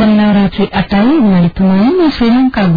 දැන් රාත්‍රී 8යි විනාඩි 3යි මේ ශ්‍රී ලංකා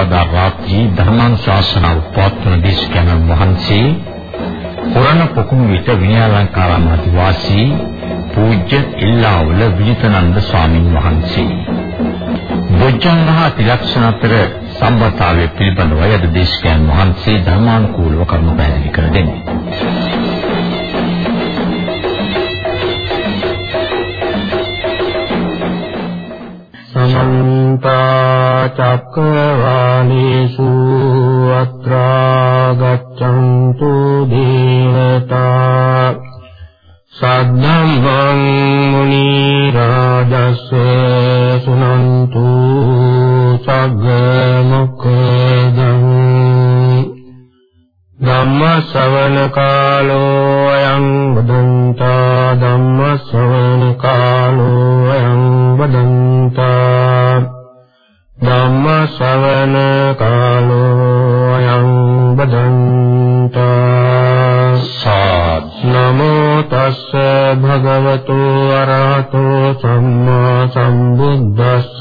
ගුවන්විදුලි සංස්ථාවේ සදේශීය සේවයයි. සෙනසුරාදා රාත්‍රී ධර්මානුශාසනාව පවත්වන දේශකයන්න් වහන්සේ පුරණ පොකුණු විට විනයාලංකාරාම අධිවාසී පූජ්‍ය ඉල්ලාවල විජිතනන්ද ස්වාමින් වහන්සේ. බොජ්ජංගහ තිලක්ෂණ අතර සම්බතාවය පිළිබඳව යද දේශකයන් වහන්සේ ධර්මානුකූලව කරුණු පැහැදිලි කර දෙන්නේ. චක්කවාලේසු ධම්ම ශ්‍රවණ කාලෝ අයං බුද්ධං ධම්ම ශ්‍රවණ කාලෝ අයං බුද්ධං ධම්ම ශ්‍රවණ කාලෝ අයං බදන්තා නමෝ තස්ස භගවතු අරහතෝ සම්මා සම්බුද්දස්ස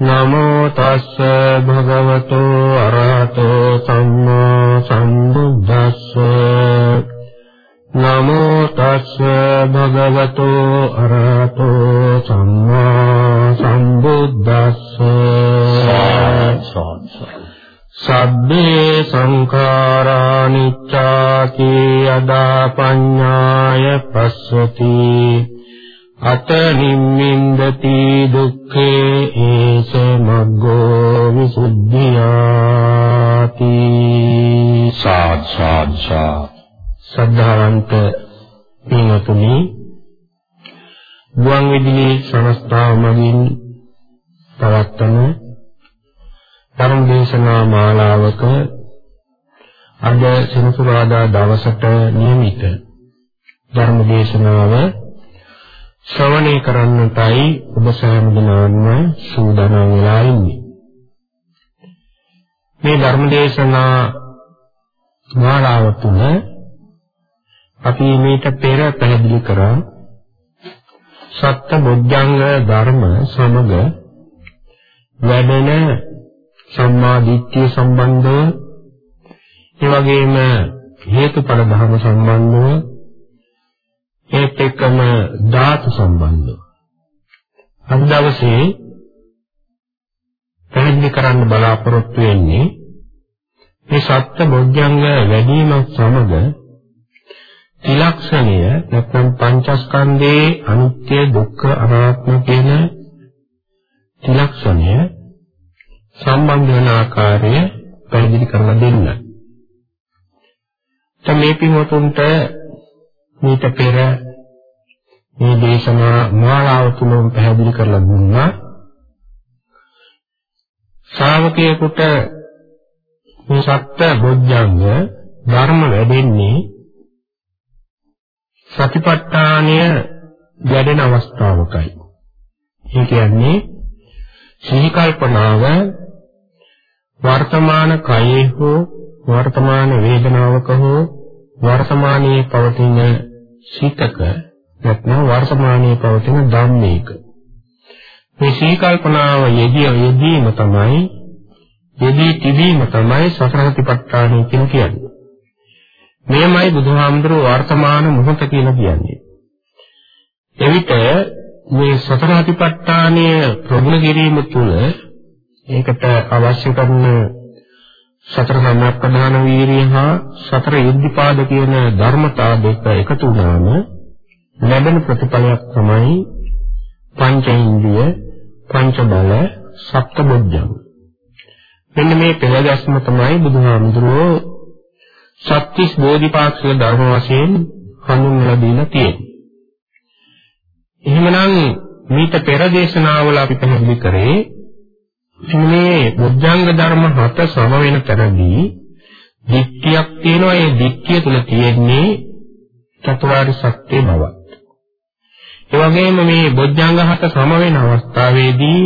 නමෝ තස්ස භගවතු අරහතෝ සම්මා සම්බුද්දස්ස. නමෝ තස්ස භගවතු අරහතෝ සම්මා සම්බුද්දස්ස. සබ්බේ සංඛාරා නිච්ඡාති අදා පඤ්ඤාය පස්සති. අත නිම්මින්දති දුක්ඛේ ඒස මග්ගෝ විසුද්ධියාති. සාත් සාත් සාත් ශ්‍රද්ධාවන්ත පින්වතුනි ගුවන් විදුලි සංස්ථාව මගින් පවත්වන ධර්ම දේශනා මාලාවක අද සෙනසුරාදා දවසට නියමිත ධර්ම දේශනාව ශ්‍රවණය කරන්නටයි ඔබ සෑම දිනවම සූදානම් වෙලා ඉන්නේ. මේ ධර්ම දේශනා මාලාව තුළ අපි මේක පෙර පැහැදිලි කරා සත්‍ය බොද්ධංග ධර්ම සමග වැඩෙන සම්මා දිට්ඨිය සම්බන්ධව ඒ වගේම හේතුඵල ධර්ම සම්බන්ධව ඒත් එක්කම ධාතු සම්බන්ධව අද දවසේ පැහැදිලි කරන්න බලාපොරොත්තු වෙන්නේ මේ සත්‍ය බොද්ධංග වැඩිමත් සමග ත්‍රිලක්ෂණය නැත්නම් පංචස්කන්ධයේ අනිත්‍ය දුක්ඛ අනාත්ම කියන ත්‍රිලක්ෂණය සම්බන්ධ වන ආකාරය පැහැදිලි කරලා දෙන්න. දැන් මේ පින්වතුන්ට මේක පෙර මේ දේශනා මාලාව තුලම පැහැදිලි කරලා දුන්නා. ශ්‍රාවකයෙකුට මේ සත්‍ය බොජ්ජංග ධර්ම වැඩෙන්නේ සතිපට්ඨානය වැඩෙන අවස්ථාවකයි. ඒ කියන්නේ සිහි කල්පනාව වර්තමාන කයේ හෝ වර්තමාන වේදනාවක හෝ වර්තමානයේ පවතින සිතක නැත්නම් වර්තමානයේ පවතින ධම්මයක මේ සිහි කල්පනාව යෙදී යෙදීම තමයි යෙදී තිබීම තමයි සතරතිපට්ඨානය කියන්නේ. මෙයමයි බුදුහාමුදුරුවෝ වර්තමාන මොහොත කියලා කියන්නේ. එවිට මේ සතර අතිපට්ඨානය ප්‍රගුණ කිරීම තුළ ඒකට අවශ්‍ය කරන සතර සම්ප්‍රදාන වීරිය හා සතර ඉද්ධිපාද කියන ධර්මතා දෙක එකතු වුණාම ලැබෙන ප්‍රතිඵලයක් තමයි පංච ඉන්ද්‍රිය පංච බල සප්ත බොජ්ජංග. මෙන්න මේ පෙළගැස්ම තමයි බුදුහාමුදුරුවෝ සත්‍තිස් බෝධිපාක්ෂික ධර්ම වශයෙන් හඳුන්වලා දීලා තියෙනවා. එහෙමනම් මීට පෙර දේශනාවල අපි පැහැදිලි කරේ මේ බුද්ධංග ධර්ම හත සම වෙන තැනදී දික්තියක් තියෙනවා ඒ දික්තිය තුල තියෙන්නේ චතුරාර්ය සත්‍ය බවක්. ඒ වගේම මේ බොජ්ජංග හත සම වෙන අවස්ථාවේදී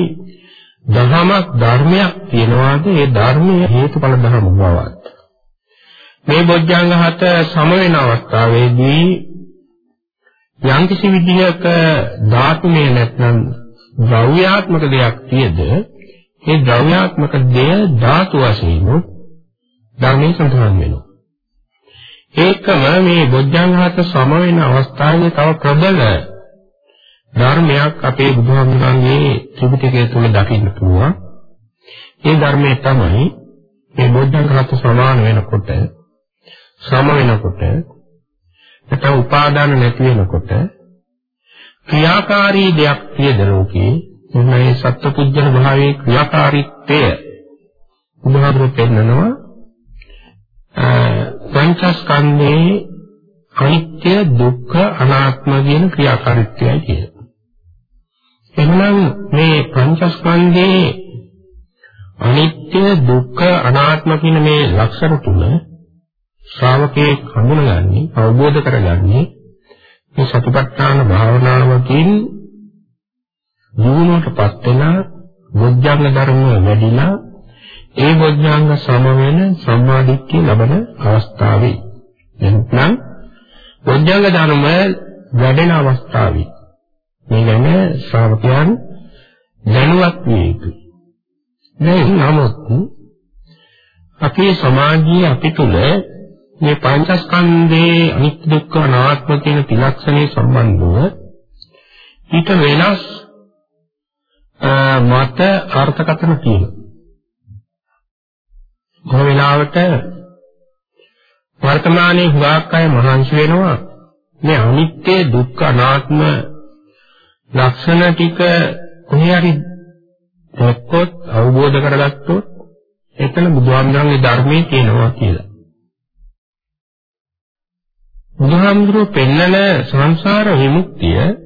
දහමක් ධර්මයක් තියනවාද ඒ ධර්මයේ හේතුඵල ධර්ම බවත්. මේ බොජ්ජංග හත සම වෙන අවස්ථාවේදී යම්කිසි විදිහක ධාතුමය නැත්නම් ද්‍රව්‍යාත්මක දෙයක් තියද ඒ ද්‍රව්‍යාත්මක දෙය ධාතු වශයෙන් ධර්මයේ සඳහන් වෙනවා. ඒකම මේ බොජ්ජංග හත සම වෙන අවස්ථාවේ තව ප්‍රබල ධර්මයක් අපේ බුදුහාමුදුරන්ගේ ත්‍රිපිටකය තුල දකින්න පුළුවන්. ඒ ධර්මයේ තමයි මේ බොද්ධංග රත් සමාන වෙනකොට සම වෙනකොට නැත්නම් උපාදාන නැති වෙනකොට ක්‍රියාකාරී දෙයක් තියද ලෝකේ මේ සත්පුජ්‍යන භාවයේ ක්‍රියාකාරීත්වය බුදුහාමුදුරු පෙන්නනවා පංචස්කන්ධේ අනිත්‍ය දුක්ඛ අනාත්ම කියන ක්‍රියාකාරීත්වයයි කියන්නේ. එහෙනම් මේ පංචස්කන්ධයේ අනිත්‍ය දුක්ඛ අනාත්ම කියන මේ ලක්ෂණ තුන ශ්‍රාවකේ හඳුනගන්නේ අවබෝධ කරගන්නේ මේ සතිපට්ඨාන භාවනාවකින් ජීවණයටපත් වෙන බොජ්ජංග ධර්ම වැඩිලා ඒ බොජ්ජංග සම වෙන සම්මාදිට්ඨිය ලබන අවස්ථාවේ එතනම් බොජ්ජංග ධර්ම වැඩෙන අවස්ථාවේ මේ ගැන ශ්‍රාවකයන් දැනුවත් විය යුතුයි. මේ නමුත් අපේ සමාජයේ අපි තුල මේ පංචස්කන්ධයේ අනිත්‍ය දුක්ඛ අනාත්ම කියන ත්‍රිලක්ෂණේ සම්බන්ධව ඊට වෙනස් මත අර්ථකථන තියෙනවා. කොහොම වෙලාවට වර්තමානයේ හුඟක් අය මහන්සි වෙනවා මේ අනිත්‍ය දුක්ඛ අනාත්ම ලක්ෂණ ටික කොහේ හරි දැක්කොත් අවබෝධ කරගත්තොත් එතන බුදුහාමුදුරන්ගේ ධර්මයේ තියෙනවා කියලා. බුදුහාමුදුරුවෝ පෙන්නන සංසාර විමුක්තිය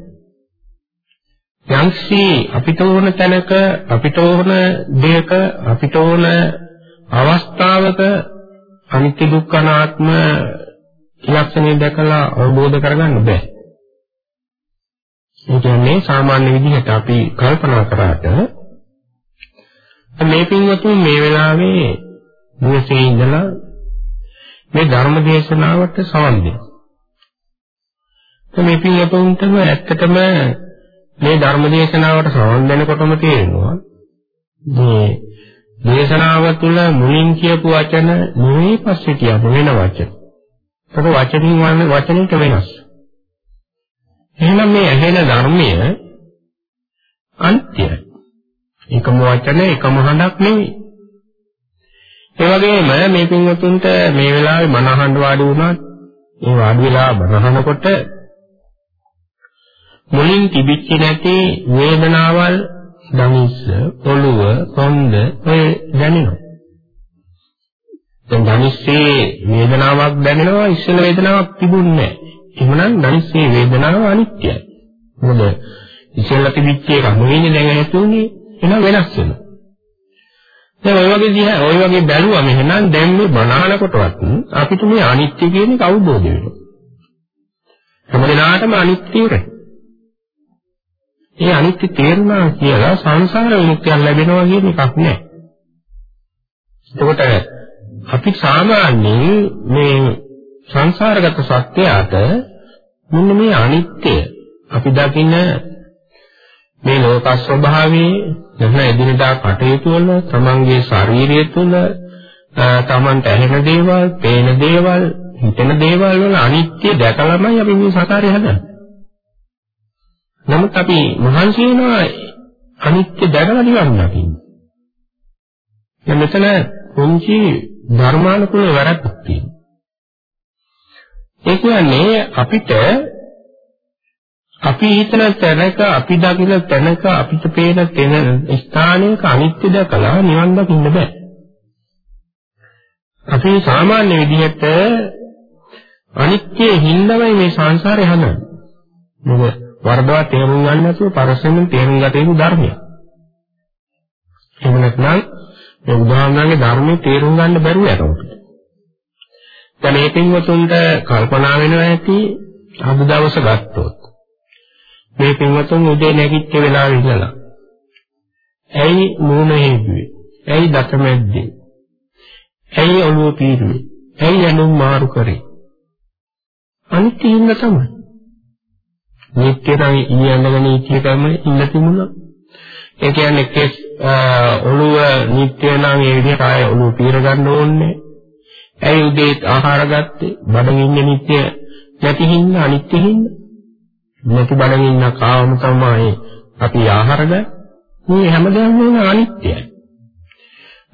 යම්සි අපිට ඕන තැනක අපිට ඕන දෙයක අපිට ඕන අවස්ථාවක අනිත්‍ය දුක්ඛ අනාත්ම ලක්ෂණය දැකලා අවබෝධ කරගන්න බෑ. ඒ කියන්නේ සාමාන්‍ය විදිහට අපි කල්පනා කරාට මේ පින්වතුන් මේ වෙලාවේ මුවසේ ඉඳලා මේ ධර්ම දේශනාවට සවන් දෙනවා. මේ පින්වතුන්ටම ඇත්තටම මේ ධර්ම දේශනාවට සවන් දෙනකොටම තේරෙනවා මේ දේශනාව තුළ මුලින් කියපු වචන නෙවෙයි පස්සේ කියපු වෙන වචන. ඒක වචනින් වචනෙට වෙනස්. එහෙනම් මේ ඇහෙන ධර්මය අන්ත්‍යයි. එකම වචන එකම හඬක් නෙවෙයි. ඒ වගේම මේ පින්වතුන්ට මේ වෙලාවේ බණ අහන්න වාඩි වුණාත් ඒ වාඩි වෙලා බණ අහනකොට මුලින් තිබිච්ච නැති වේදනාවල් දමිස්ස පොළුව කොන්ද ඔය දැනෙනවා. දැන් දමිස්සේ වේදනාවක් දැනෙනවා ඉස්සෙල්ලා වේදනාවක් තිබුණේ නැහැ. එහෙමනම් ධනිස්සේ වේදනාව අනිත්‍යයි. මොකද ඉස්සෙල්ලා තිබිච්ච එක මොනින්නේ දැන් ඇතුනේ එහෙනම් වෙනස් වෙනවා. දැන් ඔය වගේ දිහා ඔය වගේ බැලුවම එහෙනම් දැන් මේ බණහනකොටවත් අපිට මේ අනිත්‍ය කියන එක අවබෝධ වෙනවා. හැමදෙනාටම අනිත්‍ය ඉරේ. ඒ අනිත්‍ය තේරුණා කියලා සංසාර විමුක්තිය ලැබෙනවා කියන එකක් නෑ. එතකොට අපි සාමාන්‍යයෙන් මේ සංසාරගත සත්‍යයට මෙන්න මේ අනිත්‍ය අපි දකින්න මේ ලෝක ස්වභාවයේ නැත්නම් එදිනදා කටයුතු වල තමන්ගේ ශාරීරිය තුළ තමන්ට ඇහෙන දේවල්, පේන දේවල්, හිතෙන දේවල් වල අනිත්‍ය දැකලාමයි අපි මේ සංසාරේ හදන්නේ. නමුත් අපි මහන්සි වෙනවා අනිත්‍ය දැකලා නිවන් දකින්න. දැන් මෙතන පුංචි ධර්මානුකූල වැරද්දක් තියෙනවා. ඒ කියන්නේ අපිට අපි හිතන තැනක අපි දකින තැනක අපිට පේන තැන ස්ථානයක අනිත්‍ය දැකලා නිවන් දකින්න බෑ. අපි සාමාන්‍ය විදිහට අනිත්‍ය හින්දාමයි මේ සංසාරේ හදන්නේ. මොකද වර්ධවා තේරුම් ගන්න නැතුව පරසෙන් තේරුම් ගත යුතු ධර්මයක්. එහෙම නැත්නම් නැත්නම් මේ උදාහරණයේ ධර්මයේ තේරුම් ගන්න බැරුව යනවා. දැන් මේ පින්වතුන්ට කල්පනා වෙනවා ඇති අද දවස ගත්තොත් මේ පින්වතුන් උදේ නැගිට වෙලාවෙ ඉඳලා ඇයි මූණ හේදුවේ? ඇයි දත මැද්දේ? ඇයි ඔළුව පීරුවේ? ඇයි යනුම් මාරු කරේ? අනිත් ඉන්න තමයි. නිත්‍යයි ඊයන්දගෙන ඉතිකම ඉන්න තිබුණා. ඒ කියන්නේ කෙස් ඔළුව නිත්‍ය නම් ඒ විදිහට ආය ඔළුව පීර ගන්න ඕනේ. ඇයි උදේ ආහාර ගත්තේ? බඩගින්න නිත්‍ය නැති හින්දා අනිත්‍ය හින්දා? නැති බඩගින්න කාවම තමයි අපි ආහාර ගන්න. මේ හැමදේම වෙන අනිත්‍යයි.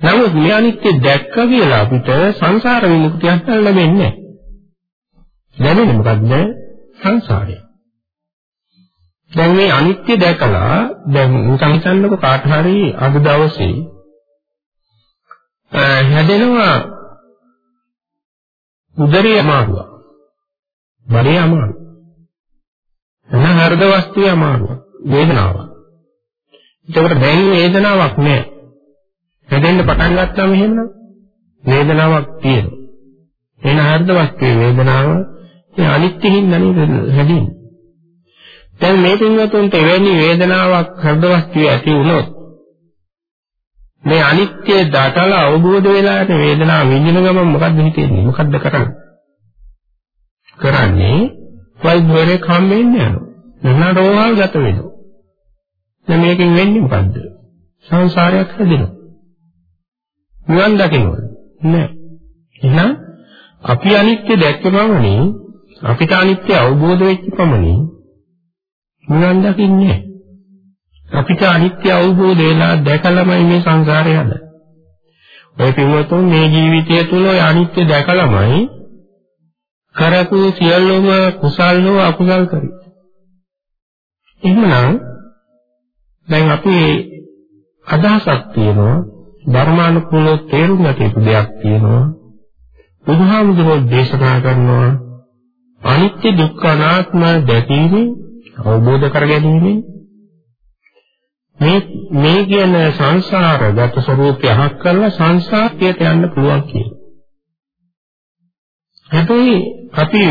නමුත් මේ අනිත්‍ය දැක්ක කියලා අපිට සංසාර විමුක්තියක් ලැබෙන්නේ නැහැ. ලැබෙන්නේ මොකද්ද සංසාරය. දැන් මේ අනිත්‍ය දැකලා දැන් නිකන් හිතන්නකො කාට හරි අද දවසේ හැදෙනවා උදරේ අමාරුවක්. බඩේ අමාරුවක්. එන හෘද වස්තුවේ අමාරුවක්. වේදනාවක්. ඒකට දැන් වේදනාවක් නෑ. හැදෙන්න පටන් ගත්තාම එහෙමනම් වේදනාවක් තියෙනවා. එන හෘද වස්තුවේ වේදනාව ඒ අනිත්‍ය හින්දා නේද හැදෙන්නේ. දැන් මේ පින්වතුන්ට එවැනි වේදනාවක් හෘද වස්තුවේ ඇති වුණොත් මේ අනිත්‍ය දතල අවබෝධ වෙලාට වේදනාව විඳින ගමන් මොකද්ද හිතෙන්නේ? මොකද්ද කරන්නේ? කරන්නේ වෛද්‍යවරයෙක් හම් වෙන්නේ යනවා. නැත්නම් රෝහල් ගත වෙනවා. දැන් මේකෙන් වෙන්නේ මොකද්ද? සංසාරයක් හැදෙනවා. නිවන් දකින්නවද? නෑ. එහෙනම් අපි අනිත්‍ය දැක්කමමනේ අපිට අනිත්‍ය අවබෝධ වෙච්ච පමණින් නිවන් දකින්නේ නෑ. අපිට අනිත්‍ය අවබෝධ වෙලා දැකලාමයි මේ සංසාරය හදන්නේ. ඔය පින්වතුන් මේ ජීවිතය තුළ ඔය අනිත්‍ය දැකලාමයි කරපු සියලුම කුසල් හෝ අකුසල් කරි. එහෙනම් දැන් අපි අදහසක් තියෙනවා ධර්මානුකූලව තේරුම් ගත දෙයක් තියෙනවා. බුදුහාමුදුරුවෝ දේශනා කරනවා අනිත්‍ය දුක්ඛ අනාත්ම දැකීමෙන් අවබෝධ කර ගැනීමෙන් මේ මේ කියන සංසාරගත ස්වરૂපය අහක් කරලා සංසාරයට යන්න පුළුවන් කියලා. හැබැයි අපි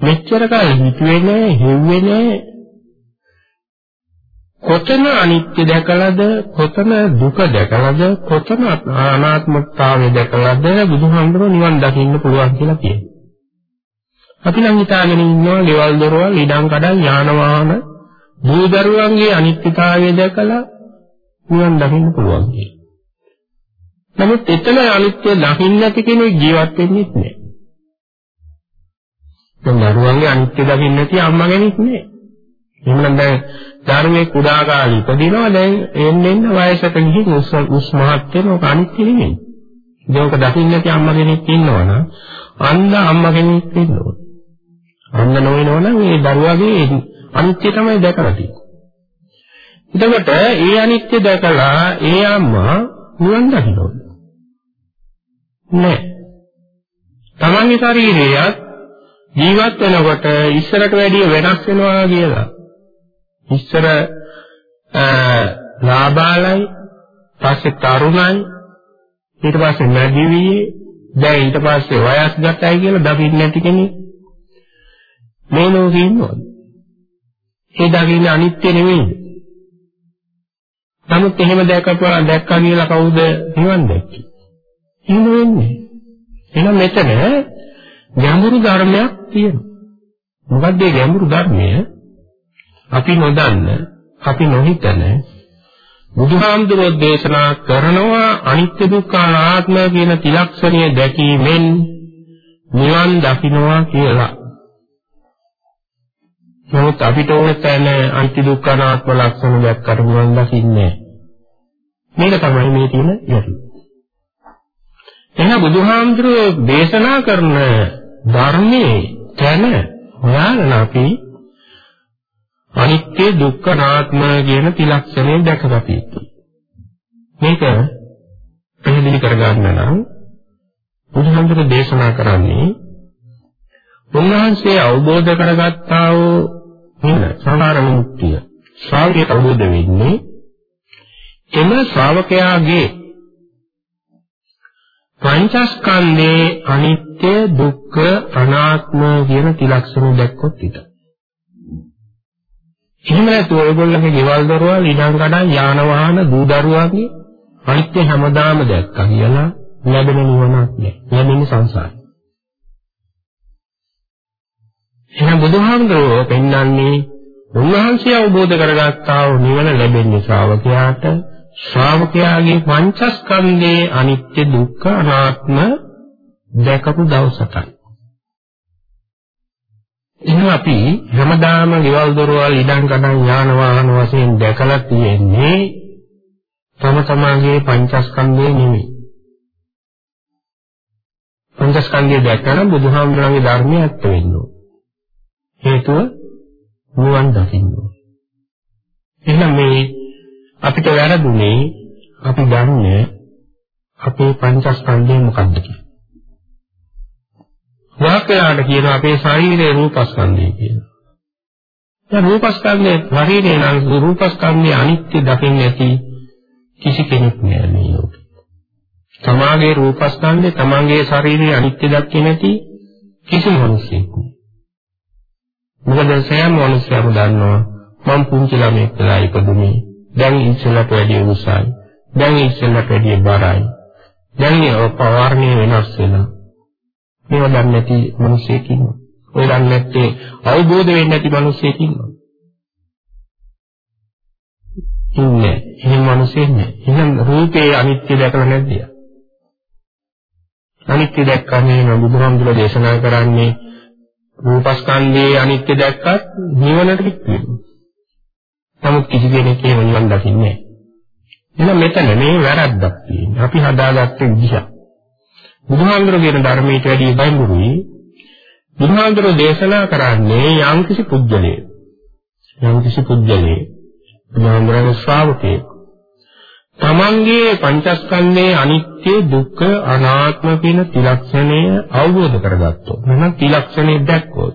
මෙච්චර කාලෙ හිතුවේ නෑ, හෙව්වේ නෑ. කොතන අනිත්‍ය දැකලාද, කොතන දුක දැකලාද, කොතන අනාත්මතාවය දැකලාද බුදුහාමුදුරුවෝ නිවන් දකින්න පුළුවන් කියලා කියනවා. අපි නම් හිතාගෙන ඉන්නවා ගෙවල් දොරවල්, ඉඩම් කඩම්, යාන වාහන දූදරුවන්ගේ අනිත්‍යතාවය දැකලා නිවන් දකින්න පුළුවන් කියලා. නමුත් එතන අනිත්‍ය දකින්න නැති කෙනෙක් ජීවත් වෙන්නේ නැහැ. දැන් දරුවන්ගේ අනිත්‍ය දකින්න නැති අම්මා කෙනෙක් නැහැ. එහෙනම් දැන් ධර්මයේ කුඩා කාලේ ඉපදිනවා දැන් එන්න එන්න වයසට ගිහින් උස් උස් මහත් වෙනක අනිත්‍ය නෙමෙයි. ඒක දකින්න නැති අම්මා කෙනෙක් ඉන්නවනම් අන්න අම්මා කෙනෙක් ඉන්න ඕන. අන්න නොවනවනම් මේ දරුවාගේ අනිත්‍ය තමයි දැකලා තියෙන්නේ. එතකොට ඒ අනිත්‍ය දැකලා ඒ අම්මා නිවන් දකින්නෝද? නෑ. තමන්ගේ ශරීරයත් ජීවත් වෙනකොට ඉස්සරට වැඩිය වෙනස් වෙනවා කියලා. ඉස්සර ලාබාලයි පස්සේ තරුණයි ඊට පස්සේ නැදිවියේ දැන් ඊට පස්සේ වයස්ගතයි කියලා දකින්න නැති කෙනෙක් මේ ලෝකේ ඉන්නවද? ඒ දකින්නේ අනිත්‍ය නෙවෙයිද? නමුත් එහෙම දැකපුවා දැක්කා කියලා කවුද නිවන් දැක්කේ? එහෙම වෙන්නේ. එහෙනම් මෙතන ගැඹුරු ධර්මයක් තියෙනවා. මොකක්ද මේ ගැඹුරු ධර්මය? අපි නොදන්න, අපි නොහිතන බුදුහාමුදුරුවෝ දේශනා කරනවා අනිත්‍ය දුක්ඛ අනාත්ම කියන ත්‍රිලක්ෂණය දැකීමෙන් නිවන් දකින්නවා කියලා. නමුත් අපිට ඕන තැන අන්ති දුක්ඛ අනාත්ම ලක්ෂණ දැක්කට ගුවන් දකින්නේ මේක තමයි මේ තියෙන යටි. එහෙනම් බුදුහාමුදුරුවෝ දේශනා කරන ධර්මයේ තැන හොයාගෙන අපි අනිත්‍ය දුක්ඛ අනාත්ම කියන ත්‍රිලක්ෂණය දැකගත යුතුයි. මේක පැහැදිලි කරගන්න නම් බුදුහාමුදුරුවෝ දේශනා කරන්නේ උන්වහන්සේ අවබෝධ කරගත්තා වූ වෙන සංකාර විමුක්තිය ශ්‍රාවකයට අවබෝධ වෙන්නේ එම ශ්‍රාවකයාගේ පංචස්කන්ධේ අනිත්‍ය දුක්ඛ අනාත්ම කියන ත්‍රිලක්ෂණ දැක්කොත් විතරයි. එහෙම නැත්නම් ඔයගොල්ලෝගේ ගෙවල් දොරවල් ඉඩම් කඩම් යාන වාහන දූ දරුවාගේ අනිත්‍ය හැමදාම දැක්කා කියලා ලැබෙන නිවනක් නෑ. ලැබෙන්නේ සංසාරේ. එහෙනම් බුදුහාමුදුරුවෝ පෙන්වන්නේ උන්වහන්සේ අවබෝධ කරගත්තා වූ නිවන ලැබෙන්නේ ශ්‍රාවකයාට ශ්‍රාවකයාගේ පංචස්කන්ධයේ අනිත්‍ය දුක්ඛ අනාත්ම දැකපු දවසටයි. එහෙනම් අපි හැමදාම ගෙවල් දොරවල් ඉඩම් කඩම් යාන වාහන වශයෙන් දැකලා තියෙන්නේ තම තමාගේ පංචස්කන්ධය නෙමෙයි. පංචස්කන්ධය දැක්කම බුදුහාමුදුරන්ගේ ධර්මය ඇත්ත වෙන්න ඕන. හේතුව නිවන් දකින්න ඕන. එහෙනම් මේ අපිට වැරදුනේ අපි දන්නේ අපේ පංචස්කන්ධය මොකක්ද කියලා. වාක්‍යලාට කියන අපේ ශරීරයේ රූපස්කන්ධය කියලා. දැන් රූපස්කන්ධයේ ශරීරේ නම් රූපස්කන්ධයේ අනිත්‍ය දකින්න ඇති කිසි කෙනෙක් නෑ මේ ලෝකේ. තමාගේ රූපස්කන්ධේ තමාගේ ශරීරයේ අනිත්‍ය දකින්න නැති කිසිම මිනිසෙක් නෑ. මොකද සෑම මිනිසෙම දන්නවා මම පුංචි ළමෙක් වෙලා ඉපදුනේ. දැන් ඉස්සෙල්ලට වැඩිය උසයි. දැන් ඉස්සෙල්ලට වැඩිය බරයි. දැන් ඒ පවාරණය වෙනස් වෙනවා. මේව දන්නේ නැති මිනිසෙක් ඉන්නවා. ඔය දන්නේ නැත්තේ අවබෝධ වෙන්නේ නැති මිනිසෙක් ඉන්නවා. ඉන්නේ. එහෙම මිනිසෙක් නෑ එහෙනම් රූපේ අනිත්‍ය දැකලා නැද්ද? අනිත්‍ය දැක්කම බුදුහාමුදුරේ දේශනා කරන්නේ රූපස්කන්ධයේ අනිත්‍ය දැක්කත් නිවනට කිව්වෙනවා. නමුත් කිසි කෙනෙක් එහෙම නිවන් දකින්නේ නැහැ. එහෙනම් මෙතන මේ වැරද්දක් තියෙනවා. අපි හදාගත්ත විදිහ. බුදුහාමුදුරුවෝ ධර්මයට වැඩි බයිඹුරුයි. බුදුහාමුදුරුවෝ දේශනා කරන්නේ යම්කිසි පුජ්‍යලේ. යම්කිසි පුජ්‍යලේ. බුදුහාමුදුරුවෝ ශ්‍රාවකේ. තමන්ගේ පංචස්කන්ධයේ අනිත්‍ය දුක්ඛ අනාත්ම කියන ත්‍රිලක්ෂණය අවබෝධ කරගත්තොත් නැත්නම් ත්‍රිලක්ෂණය දැක්කොත්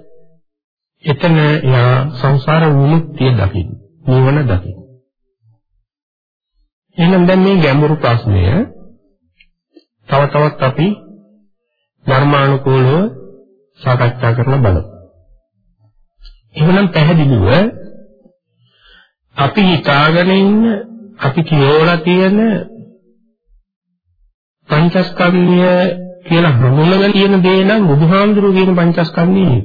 එතන යා සංසාර විමුක්තිය දකින්න නිවන දකින්න. එහෙනම් දැන් මේ ගැඹුරු ප්‍රශ්නය තව තවත් අපි ධර්මානුකූලව සාකච්ඡා කරලා බලමු. එහෙනම් පැහැදිලිව අපි හිතාගෙන ඉන්න අපි කියවලා තියෙන පංචස්කන්ධය කියලා හඳුනලා තියෙන දේ නම් බුදුහාමුදුරුවෝ කියන පංචස්කන්ධය නෙවෙයි.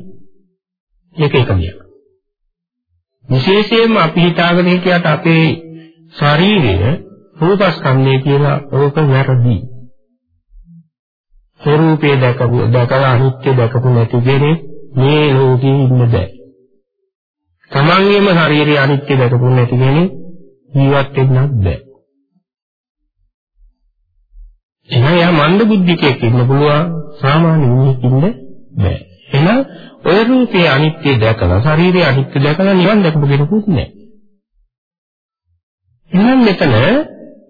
ඒක එක දෙයක්. විශේෂයෙන්ම අපි හිතාගෙන හිටියට අපේ ශරීරය රූපස්කන්ධය කියලා ඕක වැරදි. ස්වરૂපේ දැකපු දැකලා අනිත්‍ය දැකපු නැති කෙනෙක් මේ ලෝකේ ඉන්න බෑ. තමන්ගේම ශරීරයේ අනිත්‍ය දැකපු නැති කෙනෙක් ජීවත් වෙන්නත් බෑ. එහෙනම් යා මන්ද බුද්ධිකයෙක් ඉන්න පුළුවන් සාමාන්‍ය මිනිහෙක් ඉන්න බෑ. එහෙනම් ඔය රූපේ අනිත්‍ය දැකලා ශරීරයේ අනිත්‍ය දැකලා නිවන් දැකපු කෙනෙකුත් නෑ. එහෙනම් මෙතන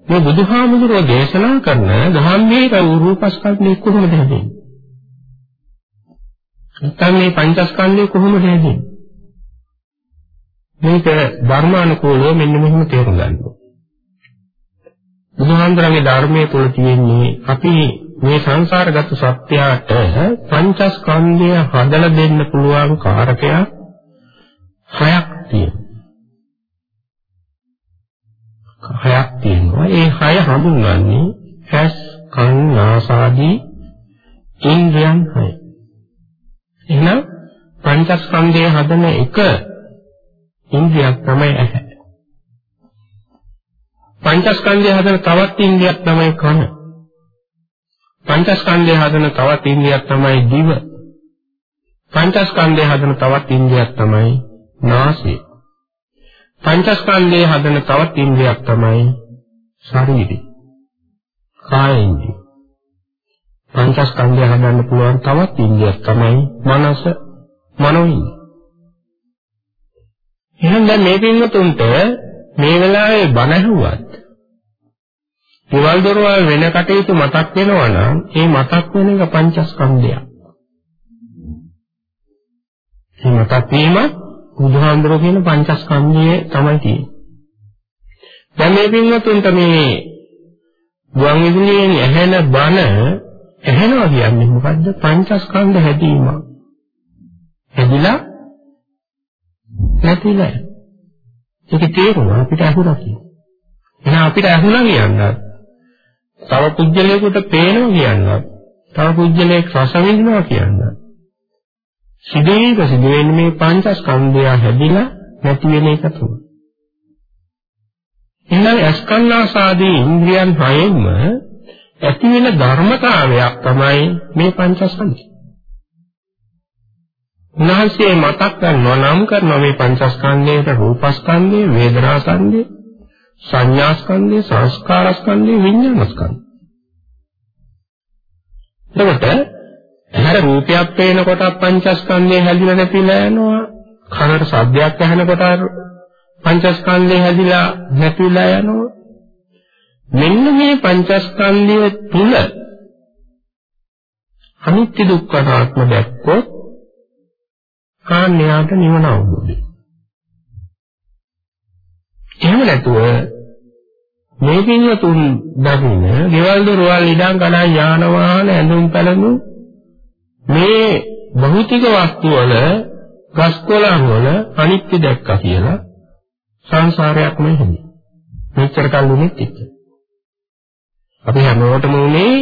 මේ බුදුහාමුදුරුවෝ දේශනා කරන ධම්මේක රූපස්කන්ධය කොහොමද හැදෙන්නේ? නැත්නම් මේ පංචස්කන්ධය කොහොමද හැදෙන්නේ? මේක ධර්මානුකූලව මෙන්න මෙහෙම තේරුම් ගන්න ඕනේ. බුදුහාමුදුරන්ගේ ධර්මයේ තුල තියෙන්නේ අපි මේ සංසාරගත සත්‍යයට පංචස්කන්ධය හදලා දෙන්න පුළුවන් කාරකයක් හයක් තියෙනවා. හයක් තියෙනවා. ඒ හය හඳුන්වන්නේ ඇස්, කන්, නාසාදී ඉන්ද්‍රයන් හය. එහෙනම් පංචස්කන්ධය හදන එක ඉන්ද්‍රියක් තමයි ඇහැ. පංචස්කන්ධය හදන තවත් ඉන්ද්‍රියක් තමයි කන. පංචස්කන්ධය හදන තවත් ඉන්ද්‍රියක් තමයි දිව. පංචස්කන්ධය හදන තවත් ඉන්ද්‍රියක් තමයි නාසය. පංචස්කන්ධය හදන තවත් ඉන්ද්‍රියක් තමයි ශරීරය. කාය ඉන්ද්‍රිය. පංචස්කන්ධය හදන්න පුළුවන් තවත් ඉන්ද්‍රියක් තමයි මනස, මනෝ ඉන්ද්‍රිය. එහෙනම් දැන් මේ පින්වතුන්ට මේ වෙලාවේ බණ ඇහුවත් දේවල් දොරවල් වෙන කටයුතු මතක් වෙනවා නම් ඒ මතක් වෙන එක පංචස්කන්ධයක්. මේ මතක් වීම බුදුහාමුදුරුවෝ කියන පංචස්කන්ධයේ තමයි තියෙන්නේ. දැන් මේ පින්වතුන්ට මේ ගුවන් විදුලියෙන් ඇහෙන බණ ඇහෙනවා කියන්නේ මොකද්ද? පංචස්කන්ධ හැදීම. නැතිලා. ඒක තේරුම අපිට අහුරා කියන්නේ. එහෙනම් අපිට අහුණා කියනවා. තව පුජ්‍යලයකට පේනවා කියනවා. තව පුජ්‍යලයක් රස විඳිනවා කියනවා. සිදුවීම සිදුවෙන්නේ මේ පංචස්කන්ධය හැදිලා නැති වෙන එක තමයි. එහෙනම් අස්කන්නාසාදී ඉන්ද්‍රියන් හයෙන්ම ඇති වෙන ධර්මතාවයක් තමයි මේ පංචස්කන්ධය. උන්වහන්සේ මතක් කරනවා නම් කරන මේ පංචස්කන්ධයට රූපස්කන්ධය, වේදනාස්කන්ධය, සංඥාස්කන්ධය, සංස්කාරස්කන්ධය, විඤ්ඤාණස්කන්ධය. එතකොට එහෙර රූපයක් පේනකොට පංචස්කන්ධය හැදිලා නැතිලා යනවා. කනට ශබ්දයක් ඇහෙනකොට පංචස්කන්ධය හැදිලා නැතිලා යනවා. මෙන්න මේ පංචස්කන්ධය තුල අනිත්‍ය දුක්ඛ අනාත්ම දැක්කොත් කාන්‍යයට නිවන අවබෝධය. එහෙම නැතුව මේ පින්වතුන් දකින්න ගෙවල් දොරවල් ඉඩම් කඩන් යාන වාහන ඇඳුම් පැළඳුම් මේ භෞතික වස්තු වල ගස් කොළන් වල අනිත්‍ය දැක්කා කියලා සංසාරයක් නෙවෙයි. මෙච්චර කල් උනේත් එක්ක. අපි හැමෝටම උනේ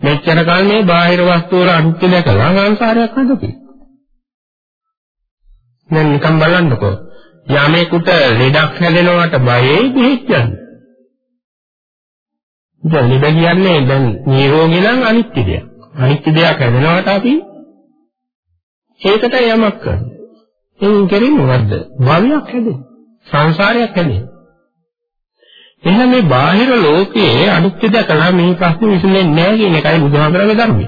මෙච්චර කල් මේ බාහිර වස්තු වල අනිත්‍ය දැකලා සංසාරයක් හදපු. දැන් නිකන් බලන්නකෝ. යමෙකුට ලෙඩක් හැදෙනවට බයයි බෙහෙත් ගන්න. දැන් ලෙඩ කියන්නේ දැන් නිරෝගී නම් අනිත්‍ය දෙයක්. අනිත්‍ය දෙයක් හැදෙනවට අපි ඒකට යමක් කරනවා. එයින් කරන්නේ මොකද්ද? භවයක් හැදෙන්නේ. සංසාරයක් හැදෙන්නේ. එහෙනම් මේ බාහිර ලෝකයේ අනිත්‍ය දැකලා මේ ප්‍රශ්නේ විසඳෙන්නේ නැහැ කියන එකයි බුදුහාමරගේ ධර්මය.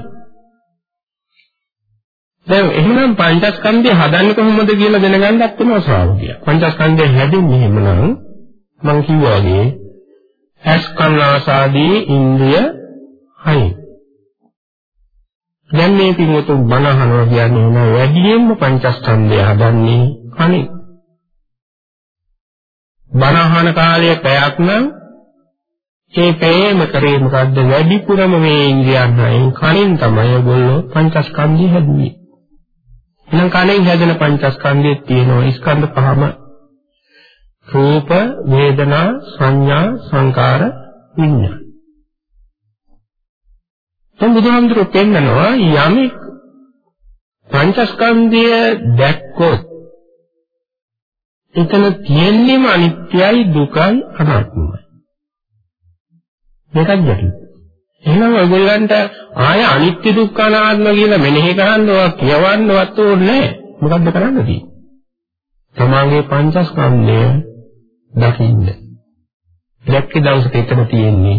දැන් එහෙනම් පංචස්කන්ධය හදන්නේ කොහොමද කියලා දැනගන්නත් වෙනවා ශ්‍රාවකයා. පංචස්කන්ධය හැදෙන්නේ එහෙමනම් මම කිව්වා වගේ ඇස් කන් ආසාදී ඉන්ද්‍රිය හයි. දැන් මේ පිටුතුන් බණ අහනවා කියන්නේ නෑ වැඩියෙන්ම පංචස්කන්ධය හදන්නේ කනේ. බණ අහන කාලය පැයක් නම් ඒ පැයම කරේ මොකද්ද වැඩිපුරම මේ ඉන්ද්‍රියන් හයෙන් කනින් තමයි ඔයගොල්ලෝ පංචස්කන්ධය හැදුවේ. එහෙනම් කනෙන් හැදෙන පංචස්කන්ධයේ තියෙනවා ස්කන්ධ පහම රූප, වේදනා, සංඥා, සංකාර, විඤ්ඤාණ. දැන් බුදුහාමුදුරුවෝ පෙන්නනවා යමෙක් පංචස්කන්ධය දැක්කොත් එතන තියෙන්නේම අනිත්‍යයි දුකයි අනාත්මයි. මේකක් ගැටලු. එහෙනම් ඔයගොල්ලන්ට ආය අනිත්‍ය දුක්ඛ අනාත්ම කියලා මෙනෙහි කරන්නවත් කියවන්නවත් ඕනේ නැහැ. මොකද්ද කරන්න තියෙන්නේ? තමාගේ පංචස්කන්ධය දකින්න. දැක්ක දවසට එතන තියෙන්නේ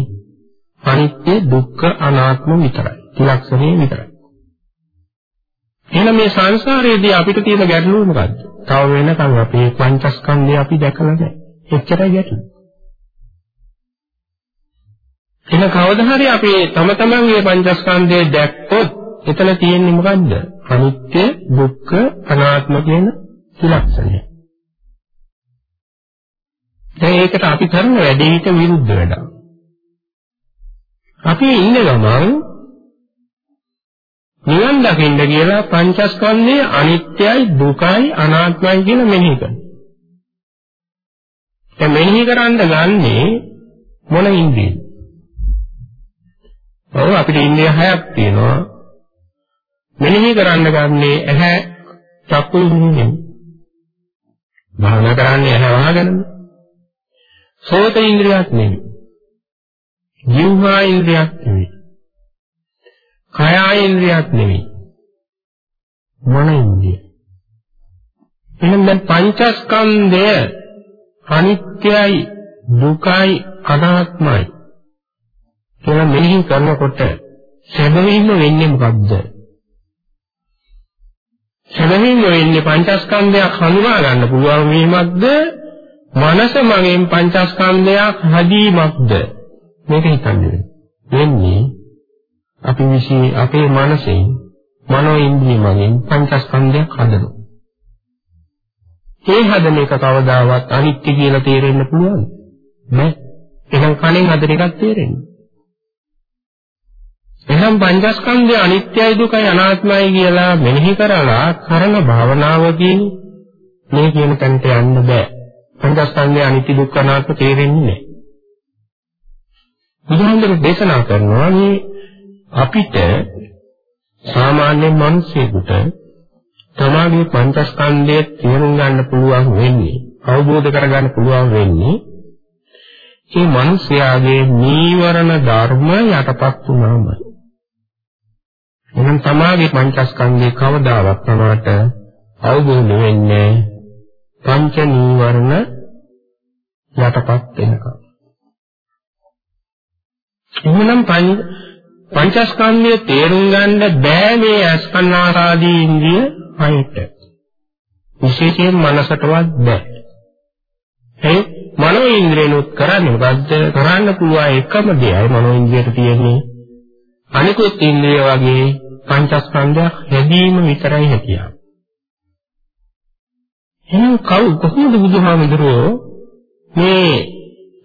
අනිත්‍ය දුක්ඛ අනාත්ම විතරයි. ත්‍රිලක්ෂණේ විතරයි. එහෙනම් මේ සංසාරයේදී අපිට තියෙන ගැටලුව මොකද්ද? තව වෙනකන් අපේ පංචස්කන්ධය අපි දැකලා නැහැ. එච්චරයි ගැටලුව. එන කවදා හරි අපි තම තමන්ගේ පංචස්කන්ධය දැක්කොත් එතන තියෙන්නේ මොකද්ද? අනිත්‍ය, දුක්ඛ, අනාත්ම කියන ත්‍රිලක්ෂණය. දැන් ඒකට අපි කරන වැඩේට විරුද්ධ වැඩක්. අපි ඉන්න ගමන් නිවන් දකින්න කියලා පංචස්කන්ධය අනිත්‍යයි දුකයි අනාත්මයි කියලා මෙනෙහි කරනවා. දැන් මෙනෙහි කරන්න ගන්නේ මොන ඉන්ද්‍රියද? ඔව් අපිට ඉන්ද්‍රිය හයක් තියෙනවා. මෙනෙහි කරන්න ගන්නේ ඇහැ චක්කු ඉන්ද්‍රිය. භාවනා කරන්නේ ඇහැ වහගෙනම. සෝත ඉන්ද්‍රියක් නෙවෙයි. ජීවහා ඉන්ද්‍රියක් නෙවෙයි. කය ඉන්ද්‍රියක් නෙවෙයි. මන ඉන්ද්‍රිය. එහෙනම් දැන් පංචස්කන්ධය අනිත්‍යයි දුකයි අනාත්මයි කියලා මෙනෙහි කරනකොට සැබවින්ම වෙන්නේ මොකද්ද? සැබවින්ම වෙන්නේ පංචස්කන්ධයක් හඳුනා ගන්න පුළුවන් වීමක්ද? මනස මගෙන් පංචස්කන්ධයක් හැදීමක්ද? මේක හිතන්නේ. වෙන්නේ අපි විශ්ේ අපේ මනසෙන් මනෝ ඉන්ද්‍රිය මගෙන් පංචස්කන්ධයක් හදනවා. ඒ හදන එක කවදාවත් අනිත්‍ය කියලා තේරෙන්න පුළුවන්. නෑ. එහෙනම් කණෙන් අද ටිකක් තේරෙන්නේ. එහෙනම් පංචස්කන්ධය අනිත්‍යයි දුකයි අනාත්මයි කියලා මෙනෙහි කරලා කරන භාවනාවකින් මේ කියන තැනට යන්න බෑ. පංචස්කන්ධය අනිත්‍ය දුක්ඛ අනාත්ම තේරෙන්නේ නෑ. බුදුහාමුදුරුවෝ දේශනා කරනවා මේ අපිට සාමාන්‍ය මිනිසෙකුට තමාගේ පංචස්කන්ධය තේරුම් ගන්න පුළුවන් වෙන්නේ අවබෝධ කරගන්න පුළුවන් වෙන්නේ මේ මිනිස්යාගේ නීවරණ ධර්ම යටපත් වුණාමයි. එහෙනම් තමාගේ පංචස්කන්ධේ කවදාවත් තමාට අවබෝධ වෙන්නේ පංච නීවරණ යටපත් වෙනකම්. එහෙනම් පංචස්කන්ධය තේරුම් ගන්න බෑ මේ අස්කන්නාරාදී ඉන්ද්‍රිය හයට. විශේෂයෙන් මනසටවත් බෑ. ඒ මනෝ ඉන්ද්‍රියනොත් කරන්නේ මොකද්ද? කරන්න පුළුවන් එකම දෙයයි මනෝ ඉන්ද්‍රියට තියෙන්නේ. අනිකුත් ඉන්ද්‍රිය වගේ පංචස්කන්ධයක් හැදීම විතරයි හැකියාව. එහෙනම් කවු කොහොමද බුදුහාමුදුරුවෝ මේ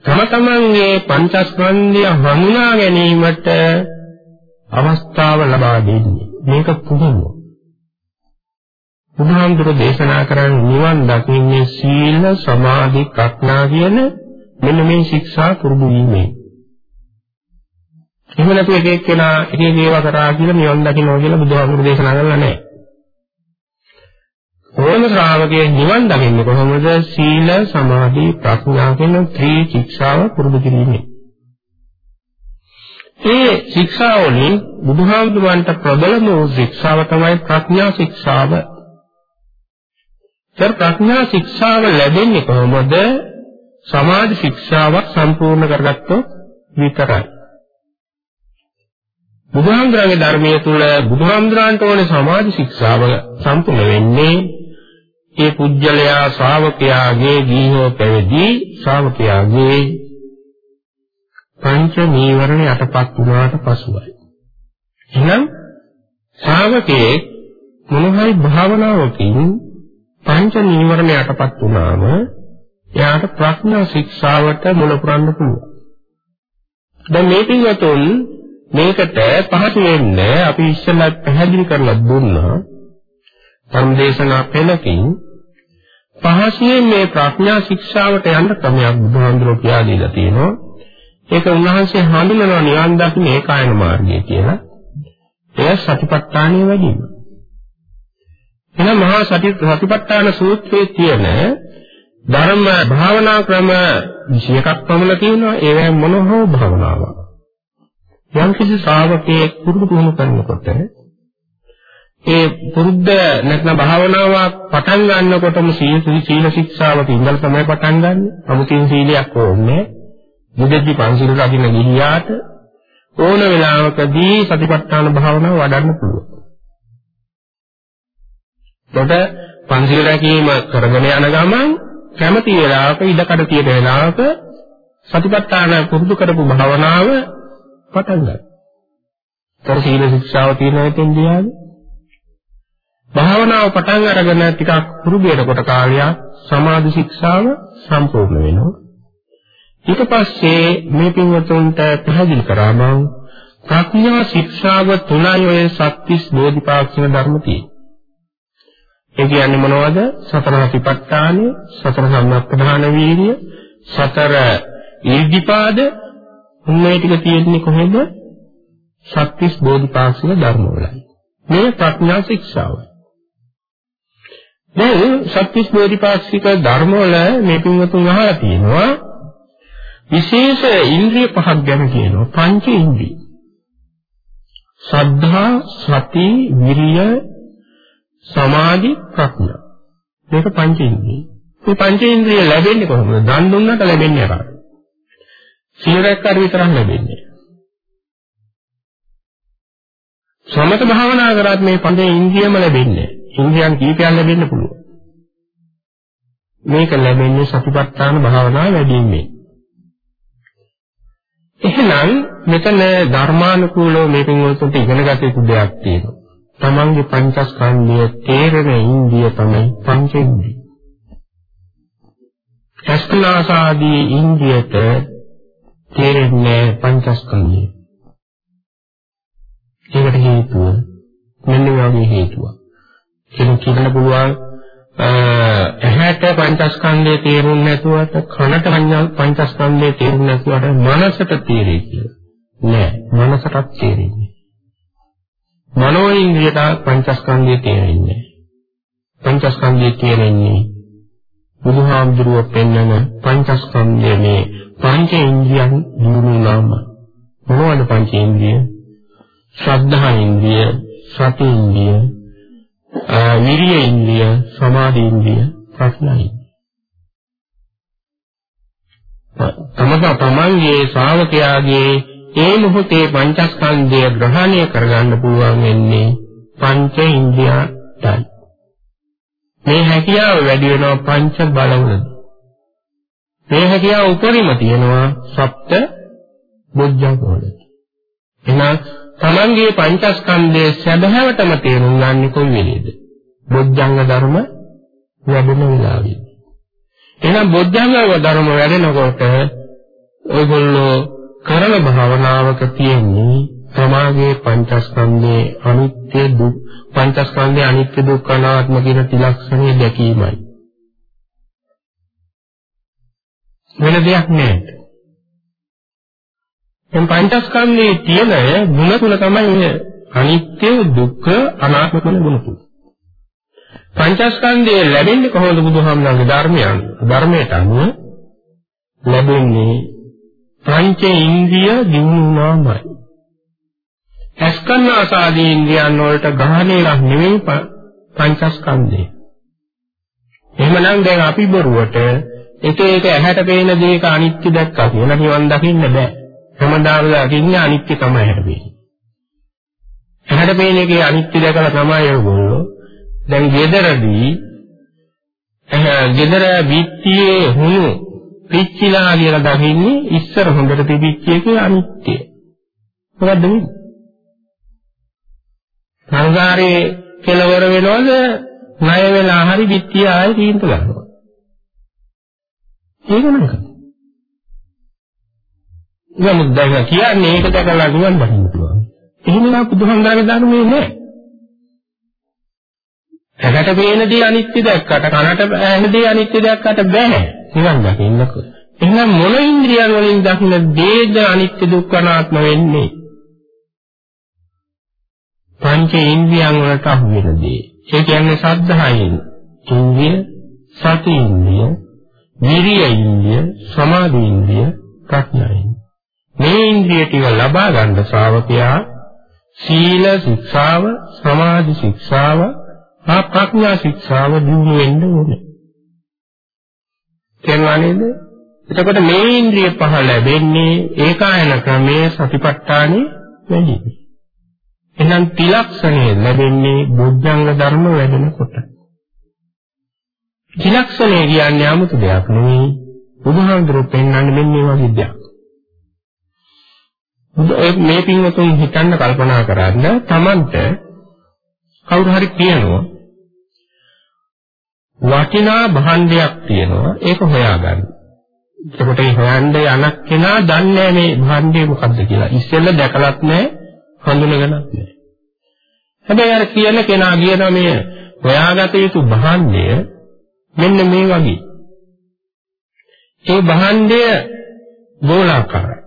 තම තමන්ගේ පංචස්කන්ධය හඳුනා ගැනීමට අවස්ථාව ලබා දෙන්නේ මේක පුදුමයි බුදුහාමුදුරෝ දේශනා කරන නිවන් දකින්නේ සීල සමාධි ප්‍රඥා කියන මෙන්න මේ ශික්ෂා පුරුදු වීමෙන්. එහෙම නැතු එක එක්කෙනා එක එක ඒවා කරා කියලා නිවන් දකින්නවා කියලා බුදුහාමුදුරෝ දේශනා කරලා නැහැ. ඕනම ශ්‍රාවකයේ නිවන් දකින්නේ කොහොමද? සීල සමාධි ප්‍රඥා කියන ත්‍රි ශික්ෂාව පුරුදු කිරීමෙන්. ඒ ශික්ෂාවලින් බුදුහාමුදුරන්ට ප්‍රබලම වූ ශික්ෂාව තමයි ප්‍රඥා ශික්ෂාව. ඒතර ප්‍රඥා ශික්ෂාව ලැබෙන්නේ කොහොමද? සමාධි ශික්ෂාවක් සම්පූර්ණ කරගත්තොත් විතරයි. බුදුහාමුදුරන්ගේ ධර්මයේ තුල බුදුහාමුදුරන්ට ඕනේ සමාධි ශික්ෂාව සම්පූර්ණ වෙන්නේ ඒ පුජ්‍යලයා ශ්‍රාවකයාගේ ජීවෝ පැවිදි ශ්‍රාවකයාගේ පංච නීවරණ යටපත් වුණාට පසුයි. එහෙනම් ශ්‍රාවකේ මොනහයි භාවනාවකින් පංච නීවරණ යටපත් වුණාම එයාට ප්‍රඥා ශික්ෂාවට මුල පුරන්න පුළුවන්. දැන් මේ පින්වතුන් මේකට පහසු වෙන්න අපි ඉස්සෙල්ලා පැහැදිලි කරලා දුන්නා සම්දේශනා පෙළකින් පහසියෙන් මේ ප්‍රඥා ශික්ෂාවට යන්න ක්‍රමයක් බුදුහාමුදුරුවෝ කියලා දීලා තියෙනවා. ඒක උන්වහන්සේ හඳුනනවා නිවන් දකින්න ඒකායන මාර්ගය කියලා. එය සතිපට්ඨානයේ වැඩිම. එහෙනම් මහා සති සතිපට්ඨාන සූත්‍රයේ තියෙන ධර්ම භාවනා ක්‍රම 21ක් පමණ තියෙනවා. ඒවෙන් මොන හෝ භාවනාවක්. යම් කිසි ශ්‍රාවකයෙක් පුරුදු පුහුණු කරනකොට ඒ පුරුද්ද නැත්නම් භාවනාවක් පටන් ගන්නකොටම සීල සීල ශික්ෂාවක ඉඳලා තමයි පටන් ගන්න. අමුතින් සීලයක් ඕනේ. මුදෙද්දි පංචශීල රකින්න ගිහියාට ඕන වෙලාවකදී සතිපට්ඨාන භාවනාව වඩන්න පුළුවන්. එතකොට පංචශීල රැකීම කරගෙන යන ගමන් කැමති වෙලාවක ඉඩකඩ තියෙන වෙලාවක සතිපට්ඨාන පුරුදු කරපු භාවනාව පටන් ගන්නවා. තර සීල ශික්ෂාව තියෙන එකෙන්දී ආවේ භාවනාව පටන් අරගෙන ටිකක් පුරුදු වෙනකොට කාලයක් සමාධි ශික්ෂාව සම්පූර්ණ වෙනවා. ඊට පස්සේ මේ පින්වතුන්ට පැහැදිලි කරා මම ප්‍රඥා ශික්ෂාව තුනයි ඔය සත්‍තිස් බෝධිපාක්ෂික ධර්ම තියෙන්නේ. ඒ කියන්නේ මොනවද? සතර සතිපට්ඨානය, සතර සම්මප්පදාන වීර්ය, සතර ඊර්ධිපාද මේ ටික තියෙන්නේ කොහෙද? සත්‍තිස් බෝධිපාක්ෂික ධර්ම වලයි. මේ ප්‍රඥා ශික්ෂාවයි. දැන් සත්‍විස් බෝධිපාක්ෂික ධර්ම වල මේ පින්වතුන් අහලා තියෙනවා විශේෂ ඉන්ද්‍රිය පහක් ගැන කියනවා පංච ඉන්ද්‍රිය. සද්ධා, සති, විරිය, සමාධි, ප්‍රඥා. මේක පංච ඉන්ද්‍රිය. මේ පංච ඉන්ද්‍රිය ලැබෙන්නේ කොහොමද? දන් දුන්නට ලැබෙන්නේ අර. සීල රැක්කාට විතරක් ලැබෙන්නේ. සමත භාවනා කරත් මේ පංච ඉන්ද්‍රියම ලැබෙන්නේ. ඉන්ද්‍රියන් කීපයක් ලැබෙන්න පුළුවන්. මේක ලැබෙන්නේ සතිපට්ඨාන භාවනාව වැඩිීමෙන්. එහෙනම් මෙතන ධර්මානුකූලව මේකෙන් වලට ඉගෙන ගත යුතු දෙයක් තියෙනවා. තමන්ගේ පංචස්කන්ධය තේරෙන ඉන්දිය තමයි පංචේන්ද්‍රිය. අස්කනාසාදී ඉන්ද්‍රියට තේරෙන්නේ පංචස්කන්ධය. ඒකට හේතුව මෙන්න වගේ හේතුවක්. ඒක කියන්න පුළුවන් ඇහැට පංචස්කන්ධය තේරුම් නැතුවට කනට පංචස්කන්ධය තේරුම් නැතුවට මනසට තේරෙයි කියලා. නෑ මනසටත් තේරෙන්නේ. මනෝ ඉන්ද්‍රියට පංචස්කන්ධය තේරෙන්නේ. පංචස්කන්ධය තේරෙන්නේ බුදුහාමුදුරුවෝ පෙන්වන පංචස්කන්ධය මේ පංච ඉන්ද්‍රියන් දුරු නාම මොනවද පංච ඉන්ද්‍රිය? ශ්‍රද්ධා ඉන්ද්‍රිය, සති ඉන්ද්‍රිය, විරිය ඉන්ද්‍රිය, සමාධි ඉන්ද්‍රිය, ප්‍රඥා ඉන්ද්‍රිය. තමක තමන්ගේ ශ්‍රාවකයාගේ ඒ මොහොතේ පංචස්කන්ධය ග්‍රහණය කරගන්න පුළුවන් වෙන්නේ පංච ඉන්ද්‍රියයයි. මේ හැකියාව වැඩි වෙනවා පංච බලවලදී. මේ හැකියාව උපරිම තියෙනවා සප්ත බොජ්ජංගවල. එහෙනම් තමන්ගේ පංචස්කන්ධයේ සැබෑවටම තේරුම් ගන්න කොයි වෙලේද? බොජ්ජංග ධර්ම වැඩෙන වෙලාවෙදී. එහෙනම් බොජ්ජංග ධර්ම වැඩෙනකොට ඔයගොල්ලෝ කරන භාවනාවක තියෙන්නේ තමාගේ පංචස්කන්ධයේ අනිත්‍ය දුක් පංචස්කන්ධයේ අනිත්‍ය දුක්ඛ අනාත්ම කියන ත්‍රිලක්ෂණය දැකීමයි. වෙන දෙයක් නෑ. දැන් පංචස්කන්ධයේ තියෙන ගුණ තුන තමයි අනිත්‍ය දුක්ඛ අනාත්ම කියන ගුණ තුන. පංචස්කන්ධය ලැබෙන්නේ කොහොමද බුදුහාමුදුරන්ගේ ධර්මයන් ධර්මයට අනුව ලැබෙන්නේ පංච ඉන්ද්‍රිය දිනුනාමයි. ඇස්කන්න ආසාදී ඉන්ද්‍රියන් වලට ග්‍රහණයක් නෙවෙයි පංචස්කන්ධය. එහෙමනම් දැන් අපි බොරුවට එක එක ඇහැට පේන දේක අනිත්‍ය දැක්කා කියලා නිවන් දකින්න බෑ. හැමදාම දකින්නේ අනිත්‍ය තමයි ඇහැට පේන්නේ. ඇහැට පේන එකේ අනිත්‍ය දැකලා තමයි ඒගොල්ලෝ දැන් ගෙදරදී ගෙදර බිත්තියේ හුණු පිච්චිලා කියලා දකින්නේ ඉස්සර හොඳට තිබිච්ච එකේ අනිත්‍ය. මොකද්ද මේ? සංසාරේ කෙලවර වෙනවද? ණය වෙලා හරි බිත්තිය ආයෙ තීන්ත ගන්නවා. ඒක නේද? නමුත් දැන් කියන්නේ ඒක දැකලා නිවන් දකින්න පුළුවන්. එහෙම නම් බුදුහන්සේගේ ධර්මයේ නෑ. ඇකට පේන දේ අනිත්‍ය දැක්කට කනට ඇහෙන දේ අනිත්‍ය දැක්කට බෑ. නිවන් දකින්නකො. එහෙනම් මොන ඉන්ද්‍රියන් වලින් දකින්න දේද අනිත්‍ය දුක්ඛ අනාත්ම වෙන්නේ? පංච ඉන්ද්‍රියන් වලට අහු වෙන දේ. ඒ කියන්නේ සද්ධායෙන් ඉන්ද්‍රිය, සති ඉන්ද්‍රිය, විරිය ඉන්ද්‍රිය, සමාධි ඉන්ද්‍රිය, ප්‍රඥා ඉන්ද්‍රිය. මේ ඉන්ද්‍රිය ටික ලබා ගන්න ශ්‍රාවකයා සීල ශික්ෂාව, සමාධි ශික්ෂාව, හා ප්‍රඥා ශික්ෂාව දිනු වෙන්න ඕනේ. තේරුණා නේද? එතකොට මේ ඉන්ද්‍රිය පහ ලැබෙන්නේ ඒකායන ක්‍රමයේ සතිපට්ඨානෙ වැඩි. එහෙනම් තිලක්ෂණය ලැබෙන්නේ බුද්ධංග ධර්ම වැඩෙනකොට. තිලක්ෂණය කියන්නේ 아무තු දෙයක් නෙවෙයි. බුදුහාමුදුරුවෝ පෙන්වන්නේ මෙන්න මේ වගේ දෙයක්. මේ පින්වතුන් හිතන්න කල්පනා කරන්න Tamanට කවුරු හරි කියනවා වටිනා භාණ්ඩයක් තියෙනවා ඒක හොයාගන්න. එතකොට ඒ හොයන්න යනක් කෙනා දන්නේ මේ භාණ්ඩය මොකද්ද කියලා. ඉස්සෙල්ලා දැකලත් නැහැ හඳුනගලත් නැහැ. හැබැයි අර කියන කෙනා කියන මේ හොයාගත යුතු භාණ්ඩය මෙන්න මේ වගේ. ඒ භාණ්ඩය ගෝලාකාරයි.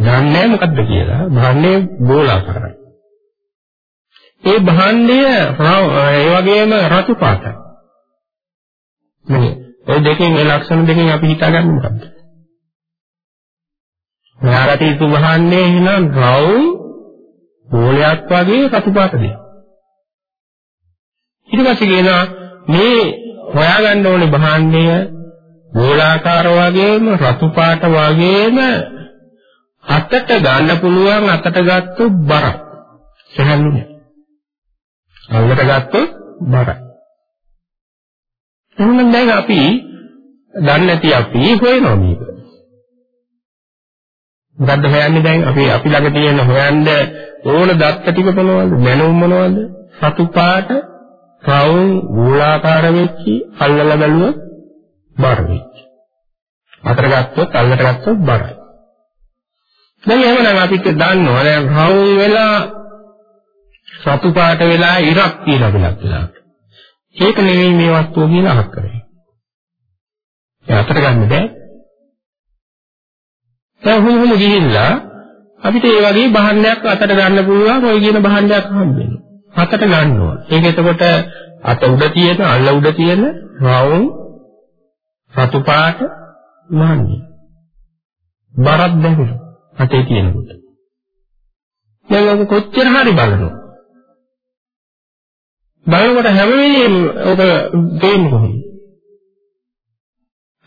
දන්නේ මොකද්ද කියලා භාණ්ඩය ගෝලාකාරයි. ඒ භාණ්ඩය ඒ වගේම රතු පාටයි. මේ ওই දෙකෙන් ඒ ලක්ෂණ දෙකෙන් අපි හිතාගන්නේ මොකද්ද? මෙහාට යුතු භාණ්ඩේ එහෙනම් රවුම් ගෝලයක් වගේ රතු පාට දෙයක්. ඊට පස්සේ කියනවා මේ හොයාගන්න ඕනේ භාණ්ඩය ගෝලාකාර වගේම රතු පාට වගේම අතට ගන්න පුළුවන් අතට ගත්තු බරක්. සහල්ු නෑ. අල්ලට ගත්තොත් බරයි. එහෙනම් දැන් අපි දන්නේ නැති අපි හොයනවා මේක. මොකද්ද හොයන්නේ දැන් අපි අපි ළඟ තියෙන හොයන්න ඕන දත්ත ටික මොනවද? මැනුම් මොනවද? සතු පාට රවුම් ගෝලාකාර වෙච්චි අල්ලලා බැලුවොත් බර වෙච්චි. අතර ගත්තොත් අල්ලට ගත්තොත් බරයි. දැන් එහෙනම් අපිට දන්නවා දැන් රවුම් වෙලා සතු පාට වෙලා ඉරක් කියලා බලක් වෙලා. ඒක නෙවෙයි මේ වස්තුව කියලා අහක් කරේ. ඒ අතට ගන්න බෑ. දැන් හුම හුම ගිහිල්ලා අපිට ඒ වගේ භාණ්ඩයක් අතට ගන්න පුළුවන් ඔය කියන භාණ්ඩයක් හම්බෙනවා. අතට ගන්නවා. ඒක එතකොට අත උඩ තියෙන අල්ල උඩ තියෙන රවුම් රතු පාට මාන්නේ. බරක් දැකුණා. අතේ තියෙනකොට. දැන් ඔක කොච්චර හරි බලනවා. බලනකොට හැම වෙලෙම ඔක දෙන්නේ කොහොමද?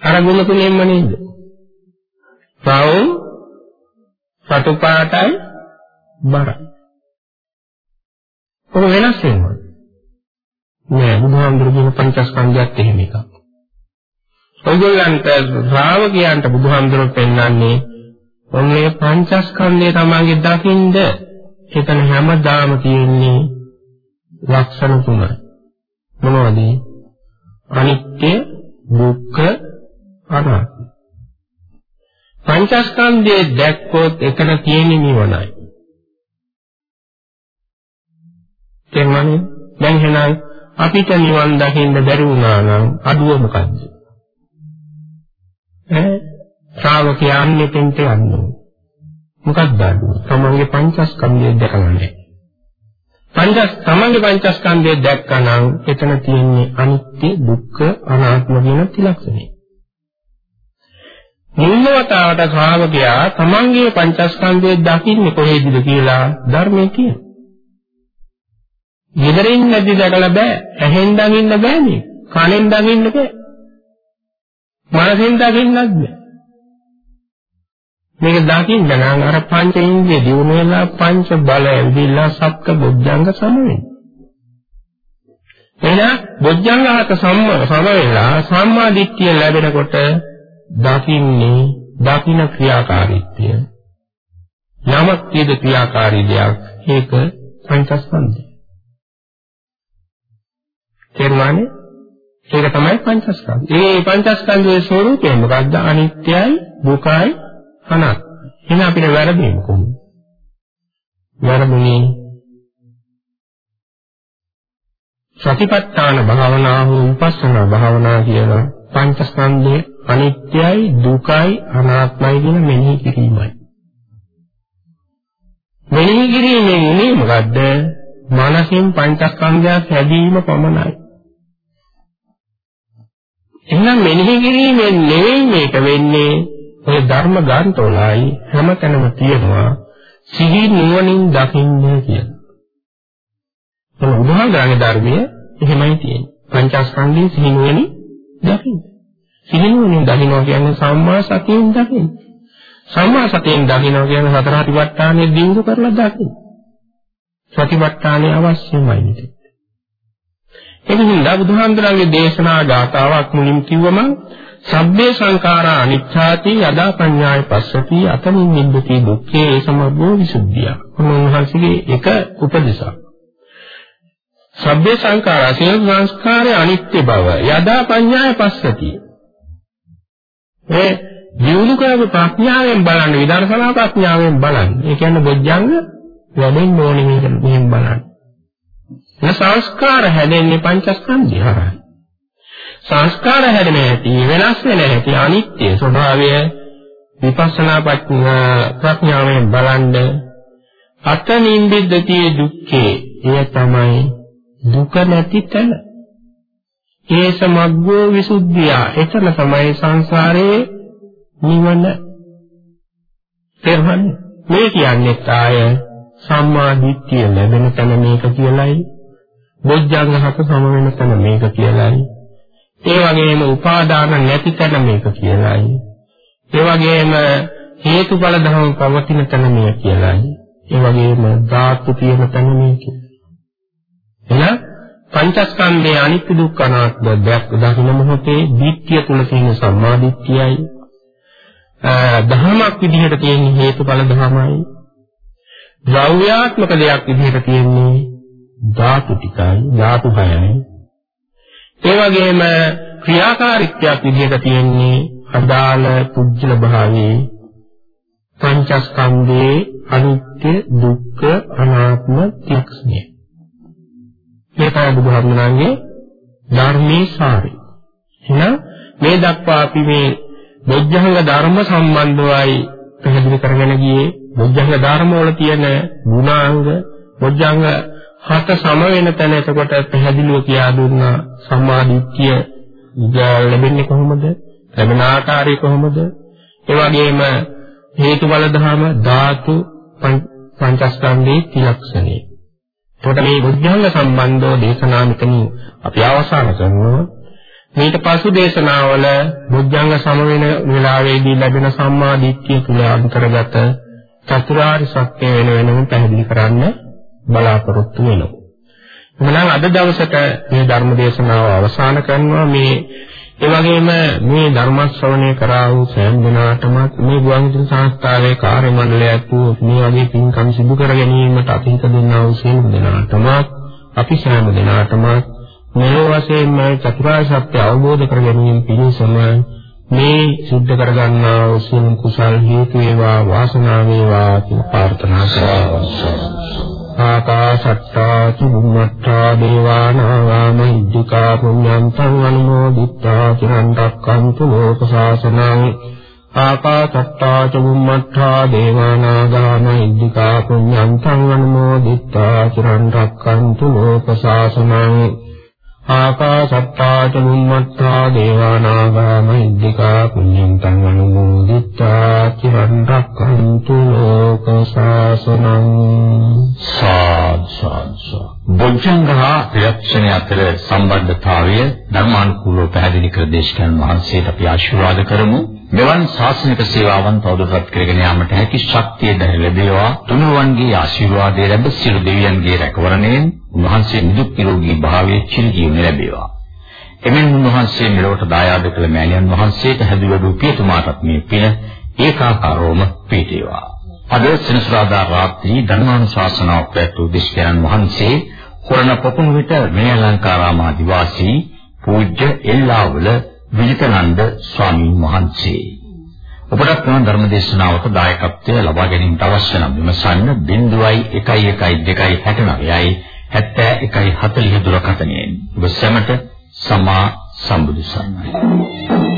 අර ගුණ තුනෙන්ම නේද? රවුම් රතු පාටයි බරයි. ඔක වෙනස් වෙනවා. නෑ බුදුහාමුදුරුවෝ පංචස්කන්ධයත් එහෙම එකක්. ඔයගොල්ලන්ට ශ්‍රාවකයන්ට බුදුහාමුදුරුවෝ පෙන්වන්නේ ඔන්නේ පංචස්කන්ධය තමයිගේ දකින්ද එතන හැමදාම තියෙන්නේ ලක්ෂණ තුනයි. මොනවද? අනිත්‍ය, දුක්ඛ, අනාත්ම. පංචස්කන්ධයේ දැක්කොත් එතන තියෙන නිවනයි. තේරුණානේ? දැන් එහෙනම් අපිට නිවන් දකින්න බැරි වුණා නම් අඩුව මොකද්ද? ඈ ශ්‍රාවකයන් මෙතෙන්ට යන්නේ. මොකක්ද අඩුව? තමන්ගේ පංචස්කන්ධය දැකගන්න. පංචස් තමන්ගේ පංචස්කන්ධය දැක්කනම් එතන තියෙන්නේ අනිත්‍ය, දුක්ඛ, අනාත්ම කියන ත්‍රිලක්ෂණය. මුල්වතාවට ශ්‍රාවකයා තමන්ගේ පංචස්කන්ධය දකින්නේ කොහේද කියලා ධර්මයේ කියනවා. ගෙදරින් නැති දැකලා බෑ. ඇහෙන් දකින්න බෑනේ. කනෙන් දකින්න බෑ. මනසෙන් දකින්නත් බෑ. මේක දකින්න නම් අර පංච ඉන්ද්‍රිය දිනු වෙලා පංච බල ඇවිදලා සත්ක බොද්ධංග සම වෙනවා. එහෙනම් බොද්ධංග හත සම සම වෙලා සම්මා දිට්ඨිය ලැබෙනකොට දකින්නේ දකින්න ක්‍රියාකාරීත්වය. යමක් කියද ක්‍රියාකාරී දෙයක් ඒක පංචස්කන්ධය. තේරුණානේ? ඒක තමයි පංචස්කන්ධය. මේ පංචස්කන්ධයේ ස්වરૂපය මොකද්ද? අනිත්‍යයි, දුකයි, අනාත්මයි. එහෙනම් අපිට වැරදීම කොහොමද? වැරදුනේ සතිපට්ඨාන භාවනාව විපස්සනා භාවනා කියන පංචස්කන්ධයේ අනිත්‍යයි දුකයි අනාත්මයි කියන මෙනෙහි කිරීමයි. මෙනෙහි කිරීමෙන් උනේ මොකද්ද? මනසින් පංචස්කන්ධයක් හැදීම පමණයි. එහෙනම් මෙනෙහි කිරීමෙන් නෙවෙයි මේක වෙන්නේ ඔය ධර්ම ග්‍රන්ථවලයි හැමතැනම තියෙනවා සිහි නුවණින් දකින්න කියලා. ඒ උදාහරණයේ ධර්මයේ එහෙමයි තියෙන්නේ. පංචස්කන්ධයේ සිහි නුවණින් දකින්න. සිහි නුවණින් දකින්නවා කියන්නේ සම්මා සතියෙන් දකින්න. සම්මා සතියෙන් දකින්නවා කියන්නේ සතර අතිවට්ටානෙ දියුණු කරලා දකින්න. සතිපට්ඨානය අවශ්‍යමයි නේද? එනිහින්ද බුදුහාමුදුරන්ගේ දේශනා ගාතාවක් මුලින් කිව්වම සබ්බේ සංඛාරා අනිච්ඡාති යදා පඤ්ඤාය පස්සති අතමින් නිබ්බති දුක්ඛේ සමබ්බෝ විසුද්ධිය. උන්වහන්සේගේ එක උපදේශයක්. සබ්බේ සංඛාරා සියලු සංස්කාරය අනිත්‍ය බව යදා පඤ්ඤාය පස්සති. ඒ ජීවුන කරපු ප්‍රඥාවෙන් බලන්න විදර්ශනා ප්‍රඥාවෙන් බලන්න. ඒ කියන්නේ බොජ්ජංග වැඩෙන්න ඕනේ මේක මෙහෙම බලන්න. ඒ සංස්කාර හැදෙන්නේ පංචස්කන්ධය හරහා. සංස්කාර හැදෙන හැටි වෙනස් වෙන හැටි අනිත්‍ය ස්වභාවය විපස්සනා ප්‍රඥාවෙන් බලන්න අතනින් බෙද්දති දුක්ඛේ එය තමයි දුක නැති තැන. ඒ සමග්ගෝ විසුද්ධිය. එතන තමයි සංසාරේ නිවන. තේරුණානේ? මේ කියන්නේ ආය සම්මා දිට්ඨිය ලැබෙන තැන මේක කියලයි. බොජ්ජංග හත සම වෙන තැන මේක කියලයි. ඒ වගේම උපාදාන නැති තැන මේක කියලයි. ඒ වගේම හේතුඵල ධර්ම පවතින තැන මේක කියලයි. ඒ වගේම ධාතු තියෙන තැන මේක. එහෙනම් පංචස්කන්ධයේ අනිත්‍ය දුක්ඛ අනාත්ම දෙයක් දකින මොහොතේ දිට්ඨිය තුල තියෙන සම්මා දිට්ඨියයි දහමක් විදිහට තියෙන හේතුඵල ධර්මයි ද්‍රව්‍යාත්මක දෙයක් විදිහට තියෙන්නේ ධාතු ටිකයි ධාතු හයයි. ඒ වගේම ක්‍රියාකාරීත්වයක් විදිහට තියෙන්නේ අදාළ පුජ්‍යල භාවයේ පංචස්කන්ධයේ අනිත්‍ය දුක්ඛ අනාත්ම ත්‍ක්ෂණය. මේ තමයි බුදුහාමුදුරන්ගේ ධර්මයේ සාරය. එහෙනම් මේ දක්වා අපි මේ බොජ්ජංග ධර්ම සම්බන්ධවයි පැහැදිලි කරගෙන ගියේ බොජ්ජංග ධර්ම වල තියෙන ගුණාංග බොජ්ජංග හත සම වෙන තැන එතකොට පැහැදිලිව කියා දුන්නා සම්මාදිට්ඨිය ලැබෙන්නේ කොහොමද? ලැබෙන ආකාරය කොහොමද? ඒ වගේම හේතුඵල ධර්ම ධාතු පංචස්කන්ධේ ත්‍රිලක්ෂණේ. එතකොට මේ බුද්ධංග සම්බන්ධව දේශනා මෙතනින් අපි අවසන් කරනවා. ඊට පසු දේශනාවල බුද්ධංග සම වෙන වෙලාවේදී ලැබෙන සම්මා දිට්ඨිය තුල අන්තර්ගත චතුරාර්ය සත්‍ය වෙන වෙනම පැහැදිලි කරන්න බලාපොරොත්තු වෙනවා. එහෙනම් අද දවසට මේ ධර්ම දේශනාව අවසන් කරනවා මේ ඒ වගේම මේ ධර්ම ශ්‍රවණය කරා වූ සෑම දිනාටම මේ ගුවන්විදුලි සංස්ථාවේ කාර්ය මණ්ඩලයත් මේ වගේ පින්කම් සිදු කර ගැනීමට අතීත දෙන්නා වූ සියලු දෙනාටම අපි සෑම දිනාටම මේ වශයෙන්ම චතුරාර්ය සත්‍ය අවබෝධ කර ගැනීම පිණිසම මේ සිද්ධ කරගන්නා වූ සියලු කුසල් හේතු වේවා වාසනාව වේවා කියලා ප්‍රාර්ථනා කරනවා. ආකාශත්තා චුම්මත්තා දේවානාගා මහිද්దికා පුඤ්ඤන්තං අනුමෝදිත්වා චිරන් රැක්කන්තු ලෝක ශාසනං ආකාශත්තා චුම්මත්තා දේවානාගා මහිද්దికා පුඤ්ඤන්තං අනුමෝදිත්වා චිරන් රැක්කන්තු ලෝක ශාසනං ආකාශත්තා ච බුම්මත්තා දේවානාගා මහිද්దికා පුඤ්ඤං තං අනුමෝදිත්වා චිරන් රක්ඛන්තු ලෝක ශාසනං සාද් බොජ්ජංගහා ප්‍රයත්න අතර සම්බන්ධතාවය ධර්මානුකූලව පැහැදිලි කර දේශකයන් වහන්සේට අපි ආශිර්වාද කරමු. මෙවන් ශාසනික සේවාවන් තවදුරටත් කරගෙන යාමට හැකි ශක්තිය දැන ලැබේවා. තුනුරුවන්ගේ ආශිර්වාදය ලැබ සියලු දෙවියන්ගේ රැකවරණයෙන් උන්වහන්සේ නිදුක් නිරෝගී භාවයේ චිරජීවන ලැබේවා. එමෙන් උන්වහන්සේ මෙලොවට දායාද කළ මෑණියන් වහන්සේට හැදුවඩු පියතුමාටත් මේ පින ඒකාකාරවම පිටේවා. අද සෙනසුරාදා රාත්‍රී ධර්මානුශාසනාව පැවැත්වූ දේශකයන් වහන්සේ කොරණ පොකුණු විට මෙයලංකාරාමාදි වාසී පූජ්‍ය එල්ලාවල විජිතනන්ද ස්වාමීන් වහන්සේ. ඔබට මේ ධර්ම දේශනාවක දායකත්වය ලබා ගැනීමට අවශ්‍ය නම් විමසන්න 011269යි 7140 දුරකථනයෙන්. ඔබ සැමට සමා සම්බුදු සරණයි.